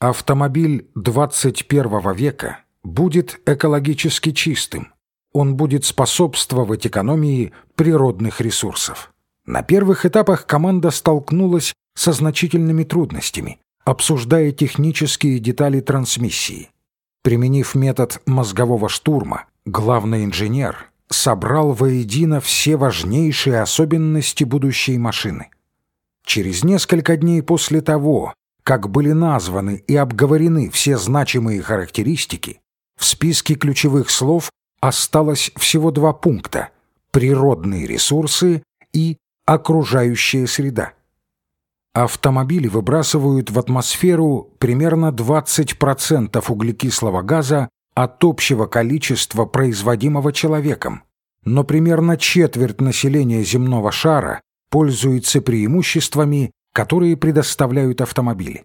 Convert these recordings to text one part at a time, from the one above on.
Автомобиль 21 века будет экологически чистым. Он будет способствовать экономии природных ресурсов. На первых этапах команда столкнулась со значительными трудностями, обсуждая технические детали трансмиссии. Применив метод мозгового штурма, главный инженер собрал воедино все важнейшие особенности будущей машины. Через несколько дней после того, как были названы и обговорены все значимые характеристики, в списке ключевых слов осталось всего два пункта – природные ресурсы и окружающая среда. Автомобили выбрасывают в атмосферу примерно 20% углекислого газа от общего количества, производимого человеком, но примерно четверть населения земного шара пользуется преимуществами, которые предоставляют автомобили.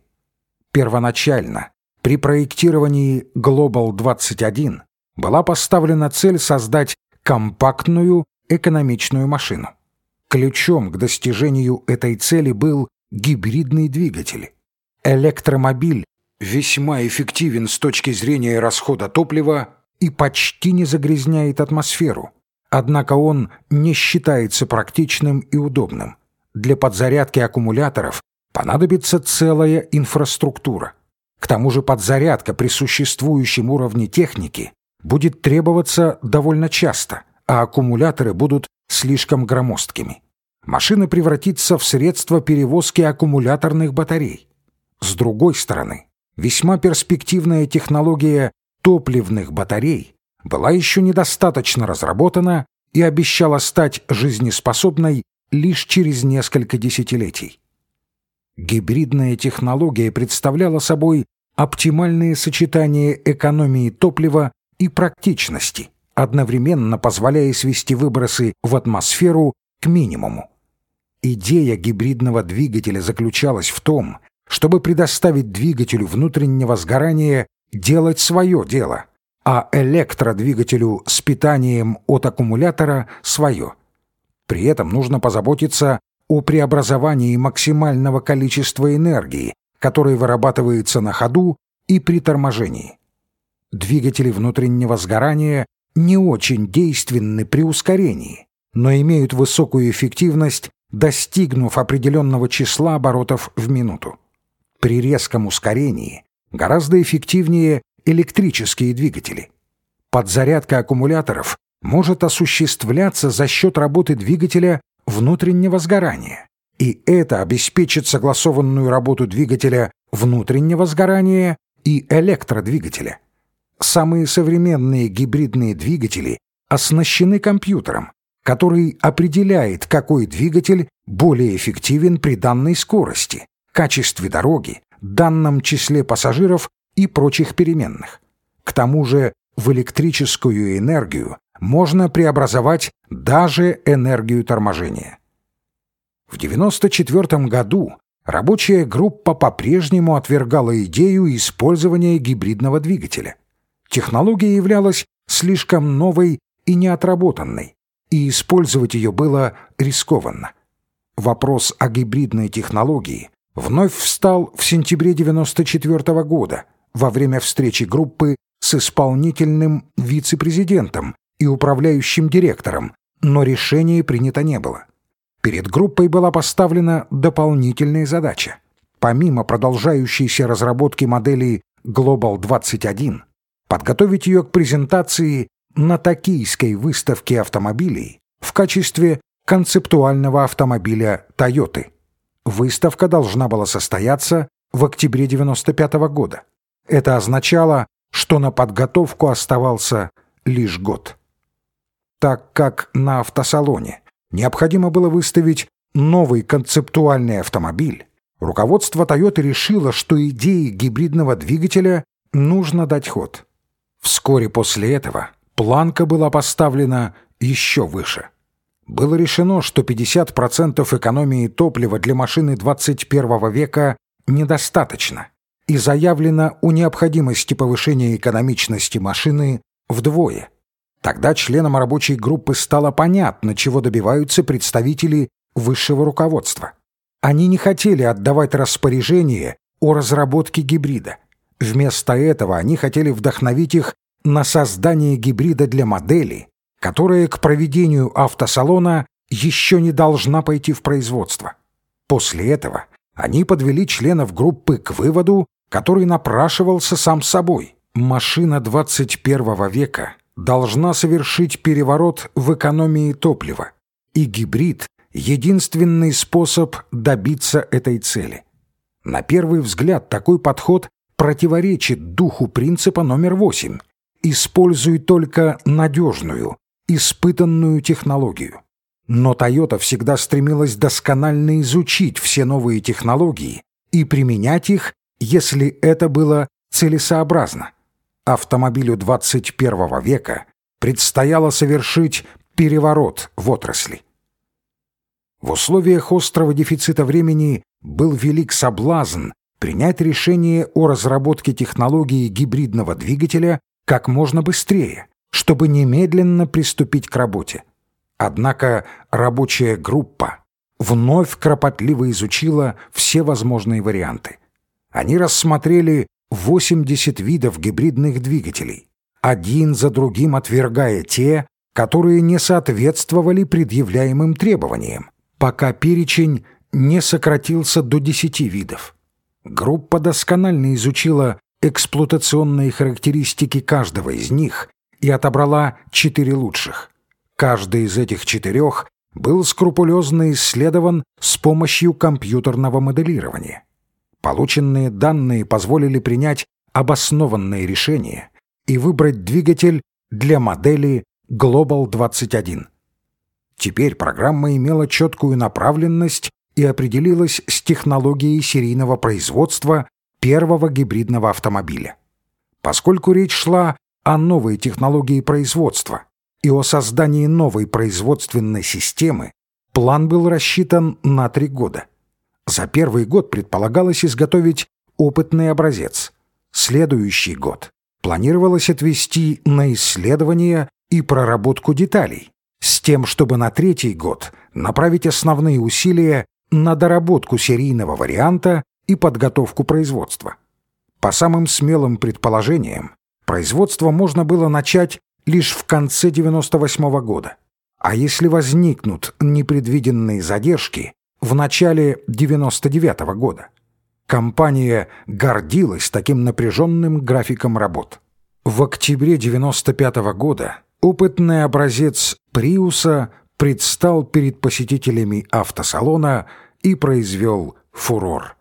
Первоначально, при проектировании Global 21, была поставлена цель создать компактную экономичную машину. Ключом к достижению этой цели был гибридный двигатель. Электромобиль весьма эффективен с точки зрения расхода топлива и почти не загрязняет атмосферу. Однако он не считается практичным и удобным. Для подзарядки аккумуляторов понадобится целая инфраструктура. К тому же подзарядка при существующем уровне техники будет требоваться довольно часто, а аккумуляторы будут слишком громоздкими. Машина превратится в средство перевозки аккумуляторных батарей. С другой стороны, весьма перспективная технология топливных батарей была еще недостаточно разработана и обещала стать жизнеспособной лишь через несколько десятилетий. Гибридная технология представляла собой оптимальное сочетание экономии топлива и практичности, одновременно позволяя свести выбросы в атмосферу к минимуму. Идея гибридного двигателя заключалась в том, чтобы предоставить двигателю внутреннего сгорания делать свое дело, а электродвигателю с питанием от аккумулятора свое. При этом нужно позаботиться о преобразовании максимального количества энергии, которое вырабатывается на ходу и при торможении. Двигатели внутреннего сгорания не очень действенны при ускорении, но имеют высокую эффективность, достигнув определенного числа оборотов в минуту. При резком ускорении гораздо эффективнее электрические двигатели. Подзарядка аккумуляторов может осуществляться за счет работы двигателя внутреннего сгорания, и это обеспечит согласованную работу двигателя внутреннего сгорания и электродвигателя. Самые современные гибридные двигатели оснащены компьютером, который определяет, какой двигатель более эффективен при данной скорости, качестве дороги, данном числе пассажиров и прочих переменных. К тому же в электрическую энергию можно преобразовать даже энергию торможения. В 1994 году рабочая группа по-прежнему отвергала идею использования гибридного двигателя. Технология являлась слишком новой и неотработанной, и использовать ее было рискованно. Вопрос о гибридной технологии вновь встал в сентябре 1994 года во время встречи группы с исполнительным вице-президентом и управляющим директором, но решение принято не было. Перед группой была поставлена дополнительная задача. Помимо продолжающейся разработки модели Global 21, подготовить ее к презентации на Токийской выставке автомобилей в качестве концептуального автомобиля Toyota. Выставка должна была состояться в октябре 95 -го года. Это означало, что на подготовку оставался лишь год. Так как на автосалоне необходимо было выставить новый концептуальный автомобиль, руководство Toyota решило, что идее гибридного двигателя нужно дать ход. Вскоре после этого планка была поставлена еще выше. Было решено, что 50% экономии топлива для машины 21 века недостаточно, и заявлено о необходимости повышения экономичности машины вдвое. Тогда членам рабочей группы стало понятно, чего добиваются представители высшего руководства. Они не хотели отдавать распоряжение о разработке гибрида – Вместо этого они хотели вдохновить их на создание гибрида для модели, которая к проведению автосалона еще не должна пойти в производство. После этого они подвели членов группы к выводу, который напрашивался сам собой. Машина 21 века должна совершить переворот в экономии топлива, и гибрид — единственный способ добиться этой цели. На первый взгляд такой подход противоречит духу принципа номер восемь «Используй только надежную, испытанную технологию». Но Toyota всегда стремилась досконально изучить все новые технологии и применять их, если это было целесообразно. Автомобилю 21 века предстояло совершить переворот в отрасли. В условиях острого дефицита времени был велик соблазн принять решение о разработке технологии гибридного двигателя как можно быстрее, чтобы немедленно приступить к работе. Однако рабочая группа вновь кропотливо изучила все возможные варианты. Они рассмотрели 80 видов гибридных двигателей, один за другим отвергая те, которые не соответствовали предъявляемым требованиям, пока перечень не сократился до 10 видов. Группа досконально изучила эксплуатационные характеристики каждого из них и отобрала четыре лучших. Каждый из этих четырех был скрупулезно исследован с помощью компьютерного моделирования. Полученные данные позволили принять обоснованные решения и выбрать двигатель для модели Global 21. Теперь программа имела четкую направленность и определилась с технологией серийного производства первого гибридного автомобиля. Поскольку речь шла о новой технологии производства и о создании новой производственной системы, план был рассчитан на три года. За первый год предполагалось изготовить опытный образец. Следующий год планировалось отвести на исследование и проработку деталей, с тем, чтобы на третий год направить основные усилия на доработку серийного варианта и подготовку производства. По самым смелым предположениям, производство можно было начать лишь в конце 98 -го года, а если возникнут непредвиденные задержки, в начале 99 -го года. Компания гордилась таким напряженным графиком работ. В октябре 95 -го года опытный образец «Приуса» предстал перед посетителями автосалона и произвел фурор.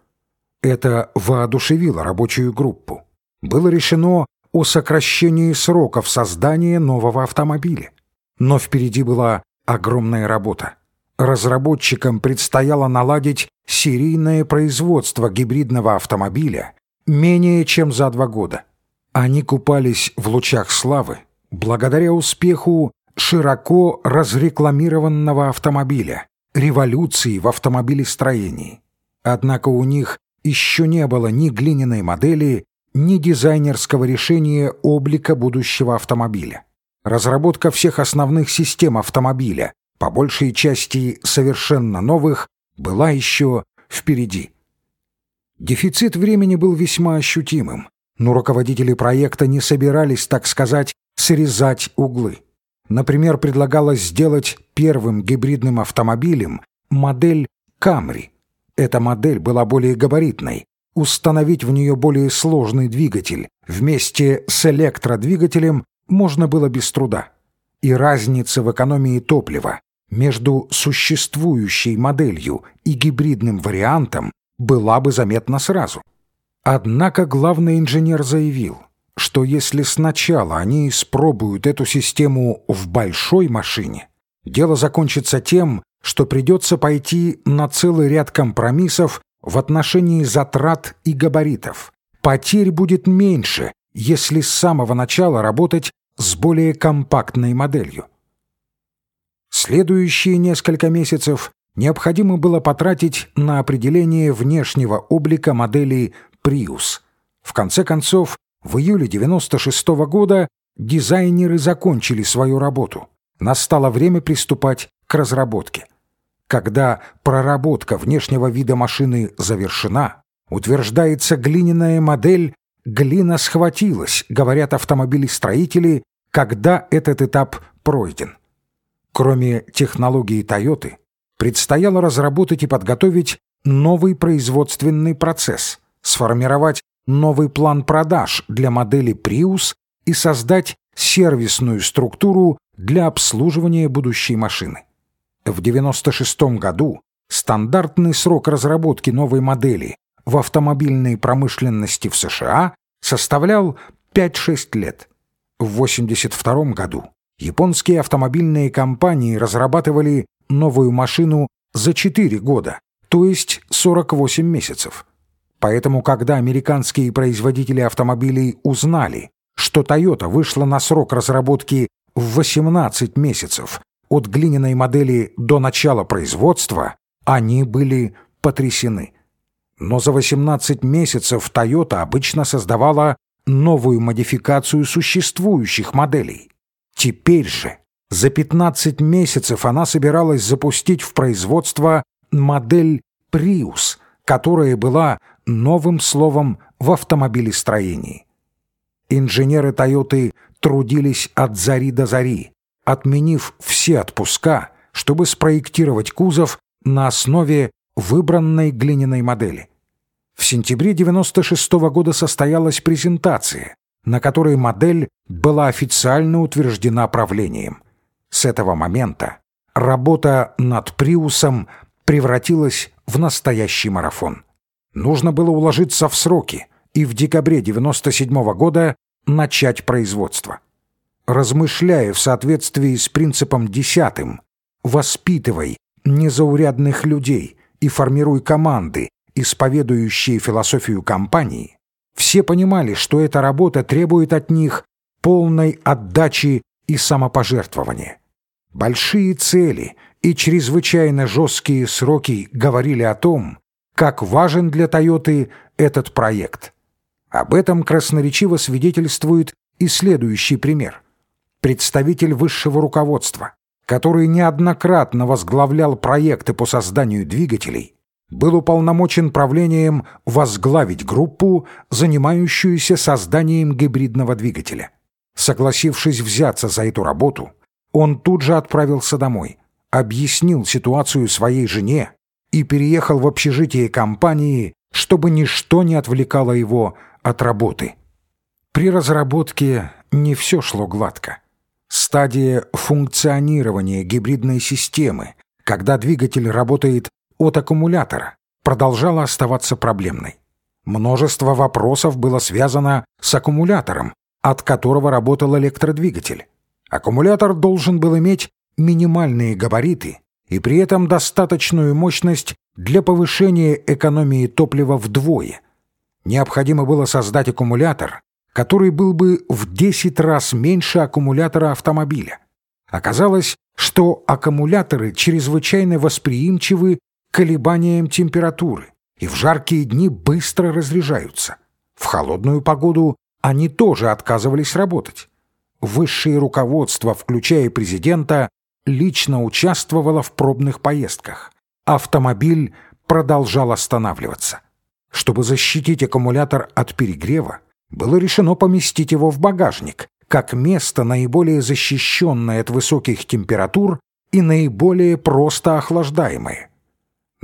Это воодушевило рабочую группу. Было решено о сокращении сроков создания нового автомобиля. Но впереди была огромная работа. Разработчикам предстояло наладить серийное производство гибридного автомобиля менее чем за два года. Они купались в лучах славы благодаря успеху широко разрекламированного автомобиля, революции в автомобилестроении. Однако у них еще не было ни глиняной модели, ни дизайнерского решения облика будущего автомобиля. Разработка всех основных систем автомобиля, по большей части совершенно новых, была еще впереди. Дефицит времени был весьма ощутимым, но руководители проекта не собирались, так сказать, срезать углы. Например, предлагалось сделать первым гибридным автомобилем модель Camry. Эта модель была более габаритной, установить в нее более сложный двигатель вместе с электродвигателем можно было без труда. И разница в экономии топлива между существующей моделью и гибридным вариантом была бы заметна сразу. Однако главный инженер заявил, что если сначала они испробуют эту систему в большой машине, дело закончится тем, что придется пойти на целый ряд компромиссов в отношении затрат и габаритов. Потерь будет меньше, если с самого начала работать с более компактной моделью. Следующие несколько месяцев необходимо было потратить на определение внешнего облика модели Prius. В конце концов, в июле 96 -го года дизайнеры закончили свою работу. Настало время приступать к разработке. Когда проработка внешнего вида машины завершена, утверждается глиняная модель глина схватилась, говорят автомобилестроители, когда этот этап пройден. Кроме технологии Toyota, предстояло разработать и подготовить новый производственный процесс, сформировать новый план продаж для модели Prius и создать сервисную структуру для обслуживания будущей машины. В 1996 году стандартный срок разработки новой модели в автомобильной промышленности в США составлял 5-6 лет. В 1982 году японские автомобильные компании разрабатывали новую машину за 4 года, то есть 48 месяцев. Поэтому, когда американские производители автомобилей узнали, что Toyota вышла на срок разработки в 18 месяцев от глиняной модели до начала производства, они были потрясены. Но за 18 месяцев Toyota обычно создавала новую модификацию существующих моделей. Теперь же за 15 месяцев она собиралась запустить в производство модель Prius, которая была новым словом в автомобилестроении. Инженеры Toyota трудились от зари до зари, отменив все отпуска, чтобы спроектировать кузов на основе выбранной глиняной модели. В сентябре 96 -го года состоялась презентация, на которой модель была официально утверждена правлением. С этого момента работа над Приусом превратилась в настоящий марафон. Нужно было уложиться в сроки и в декабре 97 -го года начать производство. Размышляя в соответствии с принципом десятым «воспитывай незаурядных людей и формируй команды, исповедующие философию компании», все понимали, что эта работа требует от них полной отдачи и самопожертвования. Большие цели и чрезвычайно жесткие сроки говорили о том, как важен для Тойоты этот проект. Об этом красноречиво свидетельствует и следующий пример. Представитель высшего руководства, который неоднократно возглавлял проекты по созданию двигателей, был уполномочен правлением возглавить группу, занимающуюся созданием гибридного двигателя. Согласившись взяться за эту работу, он тут же отправился домой, объяснил ситуацию своей жене и переехал в общежитие компании, чтобы ничто не отвлекало его от работы. При разработке не все шло гладко. Стадия функционирования гибридной системы, когда двигатель работает от аккумулятора, продолжала оставаться проблемной. Множество вопросов было связано с аккумулятором, от которого работал электродвигатель. Аккумулятор должен был иметь минимальные габариты и при этом достаточную мощность для повышения экономии топлива вдвое. Необходимо было создать аккумулятор, который был бы в 10 раз меньше аккумулятора автомобиля. Оказалось, что аккумуляторы чрезвычайно восприимчивы колебаниям температуры и в жаркие дни быстро разряжаются. В холодную погоду они тоже отказывались работать. Высшее руководство, включая президента, лично участвовала в пробных поездках. Автомобиль продолжал останавливаться. Чтобы защитить аккумулятор от перегрева, было решено поместить его в багажник, как место наиболее защищенное от высоких температур и наиболее просто охлаждаемое.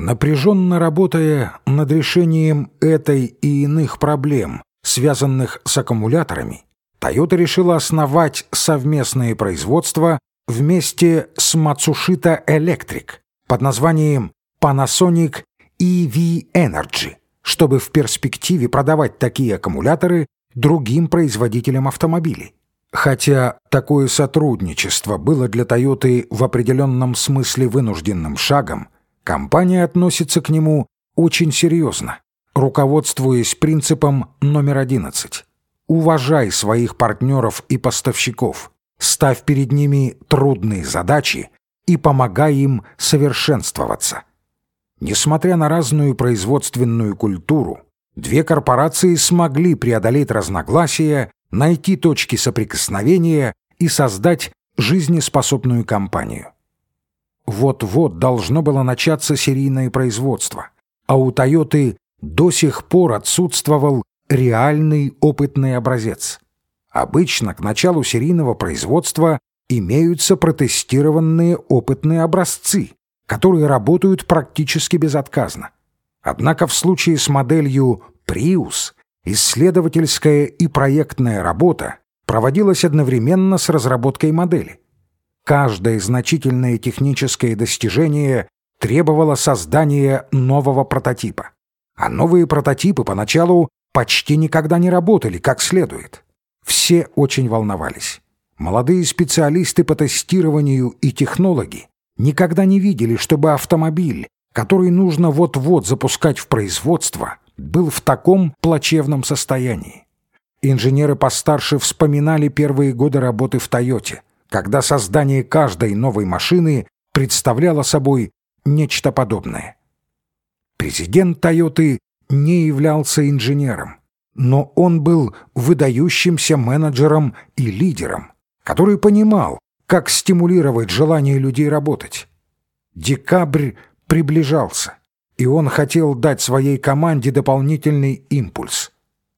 Напряженно работая над решением этой и иных проблем, связанных с аккумуляторами, Toyota решила основать совместное производство вместе с Matsushita Electric под названием Panasonic EV Energy, чтобы в перспективе продавать такие аккумуляторы другим производителям автомобилей. Хотя такое сотрудничество было для Toyota в определенном смысле вынужденным шагом, компания относится к нему очень серьезно, руководствуясь принципом номер 11. Уважай своих партнеров и поставщиков, ставь перед ними трудные задачи и помогай им совершенствоваться. Несмотря на разную производственную культуру, две корпорации смогли преодолеть разногласия, найти точки соприкосновения и создать жизнеспособную компанию. Вот-вот должно было начаться серийное производство, а у «Тойоты» до сих пор отсутствовал реальный опытный образец. Обычно к началу серийного производства имеются протестированные опытные образцы, которые работают практически безотказно. Однако в случае с моделью Prius исследовательская и проектная работа проводилась одновременно с разработкой модели. Каждое значительное техническое достижение требовало создания нового прототипа. А новые прототипы поначалу почти никогда не работали как следует. Все очень волновались. Молодые специалисты по тестированию и технологи никогда не видели, чтобы автомобиль, который нужно вот-вот запускать в производство, был в таком плачевном состоянии. Инженеры постарше вспоминали первые годы работы в «Тойоте», когда создание каждой новой машины представляло собой нечто подобное. Президент «Тойоты» не являлся инженером, но он был выдающимся менеджером и лидером, который понимал, как стимулировать желание людей работать. Декабрь приближался, и он хотел дать своей команде дополнительный импульс.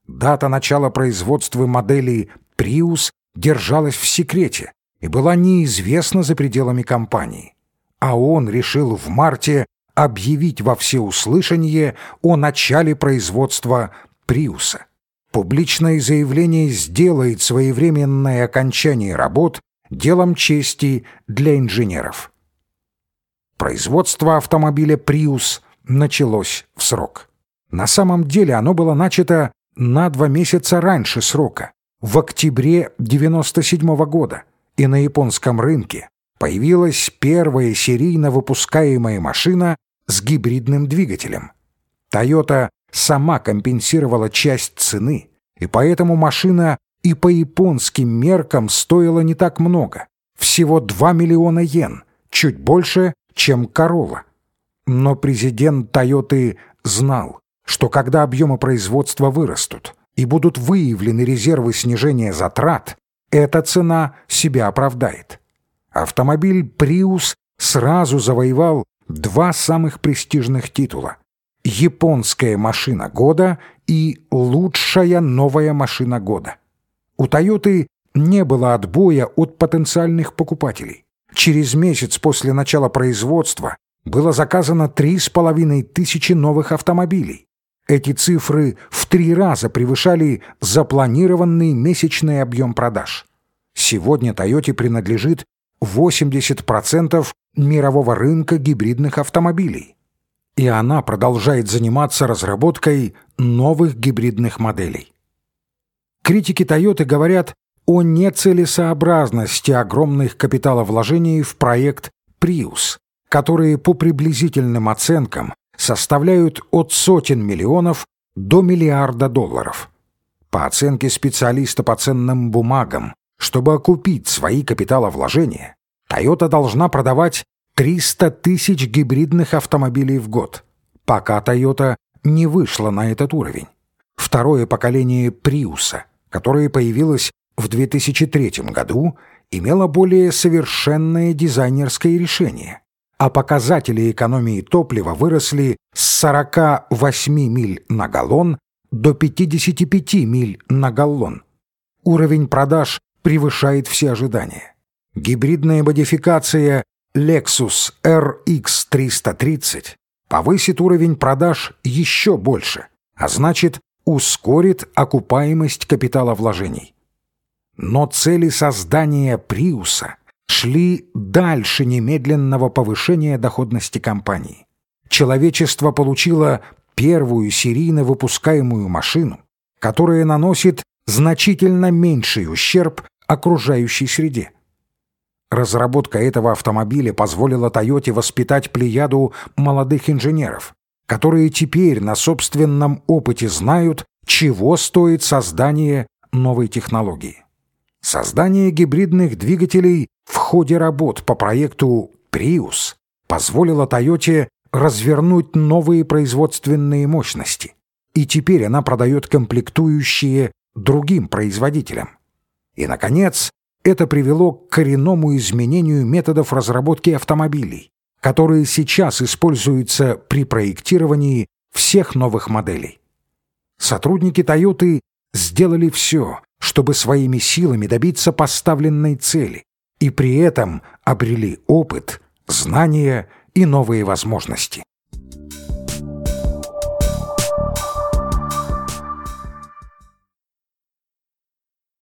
Дата начала производства модели «Приус» держалась в секрете и была неизвестна за пределами компании. А он решил в марте объявить во всеуслышание о начале производства «Приуса». Публичное заявление сделает своевременное окончание работ делом чести для инженеров. Производство автомобиля «Приус» началось в срок. На самом деле оно было начато на два месяца раньше срока, в октябре 97 -го года, и на японском рынке появилась первая серийно выпускаемая машина с гибридным двигателем. Toyota сама компенсировала часть цены, и поэтому машина и по японским меркам стоила не так много, всего 2 миллиона йен, чуть больше, чем Corolla. Но президент Toyota знал, что когда объемы производства вырастут и будут выявлены резервы снижения затрат, эта цена себя оправдает. Автомобиль Prius сразу завоевал два самых престижных титула – «Японская машина года» и «Лучшая новая машина года». У «Тойоты» не было отбоя от потенциальных покупателей. Через месяц после начала производства было заказано три с половиной тысячи новых автомобилей. Эти цифры в три раза превышали запланированный месячный объем продаж. Сегодня «Тойоте» принадлежит 80% мирового рынка гибридных автомобилей. И она продолжает заниматься разработкой новых гибридных моделей. Критики Toyota говорят о нецелесообразности огромных капиталовложений в проект Prius, которые по приблизительным оценкам составляют от сотен миллионов до миллиарда долларов. По оценке специалиста по ценным бумагам, чтобы окупить свои капиталовложения, Toyota должна продавать 300 тысяч гибридных автомобилей в год, пока Toyota не вышла на этот уровень. Второе поколение Приуса, которое появилось в 2003 году, имело более совершенное дизайнерское решение, а показатели экономии топлива выросли с 48 миль на галлон до 55 миль на галлон. Уровень продаж превышает все ожидания. Гибридная модификация Lexus RX 330 повысит уровень продаж еще больше, а значит, ускорит окупаемость капитала вложений. Но цели создания Приуса шли дальше немедленного повышения доходности компании. Человечество получило первую серийно выпускаемую машину, которая наносит значительно меньший ущерб окружающей среде. Разработка этого автомобиля позволила Тойоте воспитать плеяду молодых инженеров, которые теперь на собственном опыте знают, чего стоит создание новой технологии. Создание гибридных двигателей в ходе работ по проекту Prius позволило Тойоте развернуть новые производственные мощности, и теперь она продает комплектующие другим производителям. И, наконец, это привело к коренному изменению методов разработки автомобилей, которые сейчас используются при проектировании всех новых моделей. Сотрудники «Тойоты» сделали все, чтобы своими силами добиться поставленной цели, и при этом обрели опыт, знания и новые возможности.